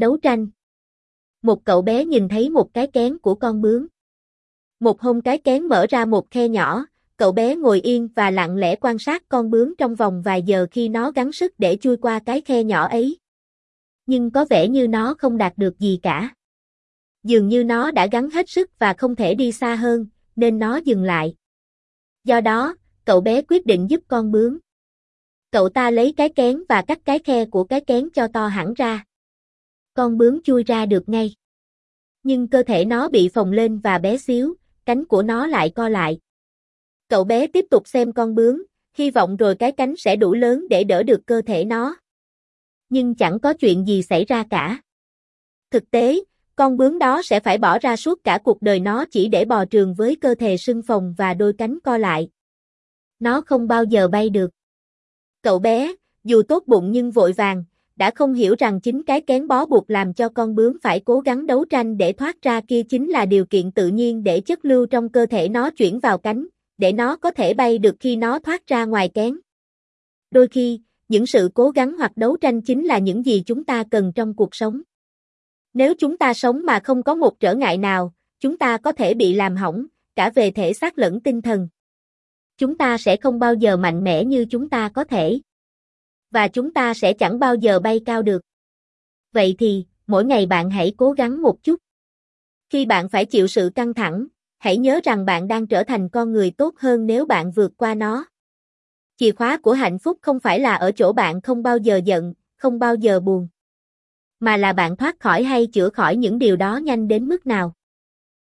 Đấu tranh Một cậu bé nhìn thấy một cái kén của con bướm. Một hôm cái kén mở ra một khe nhỏ, cậu bé ngồi yên và lặng lẽ quan sát con bướm trong vòng vài giờ khi nó gắng sức để chui qua cái khe nhỏ ấy. Nhưng có vẻ như nó không đạt được gì cả. Dường như nó đã gắng hết sức và không thể đi xa hơn, nên nó dừng lại. Do đó, cậu bé quyết định giúp con bướm. Cậu ta lấy cái kén và cắt cái khe của cái kén cho to hẳn ra. Con bướm chui ra được ngay. Nhưng cơ thể nó bị phồng lên và bé xíu, cánh của nó lại co lại. Cậu bé tiếp tục xem con bướm, hy vọng rồi cái cánh sẽ đủ lớn để đỡ được cơ thể nó. Nhưng chẳng có chuyện gì xảy ra cả. Thực tế, con bướm đó sẽ phải bỏ ra suốt cả cuộc đời nó chỉ để bò trường với cơ thể sưng phồng và đôi cánh co lại. Nó không bao giờ bay được. Cậu bé, dù tốt bụng nhưng vội vàng, đã không hiểu rằng chính cái kén bó buộc làm cho con bướm phải cố gắng đấu tranh để thoát ra kia chính là điều kiện tự nhiên để chất lưu trong cơ thể nó chuyển vào cánh, để nó có thể bay được khi nó thoát ra ngoài kén. Đôi khi, những sự cố gắng hoặc đấu tranh chính là những gì chúng ta cần trong cuộc sống. Nếu chúng ta sống mà không có một trở ngại nào, chúng ta có thể bị làm hỏng, cả về thể xác lẫn tinh thần. Chúng ta sẽ không bao giờ mạnh mẽ như chúng ta có thể. Và chúng ta sẽ chẳng bao giờ bay cao được. Vậy thì, mỗi ngày bạn hãy cố gắng một chút. Khi bạn phải chịu sự căng thẳng, hãy nhớ rằng bạn đang trở thành con người tốt hơn nếu bạn vượt qua nó. Chìa khóa của hạnh phúc không phải là ở chỗ bạn không bao giờ giận, không bao giờ buồn, mà là bạn thoát khỏi hay chữa khỏi những điều đó nhanh đến mức nào.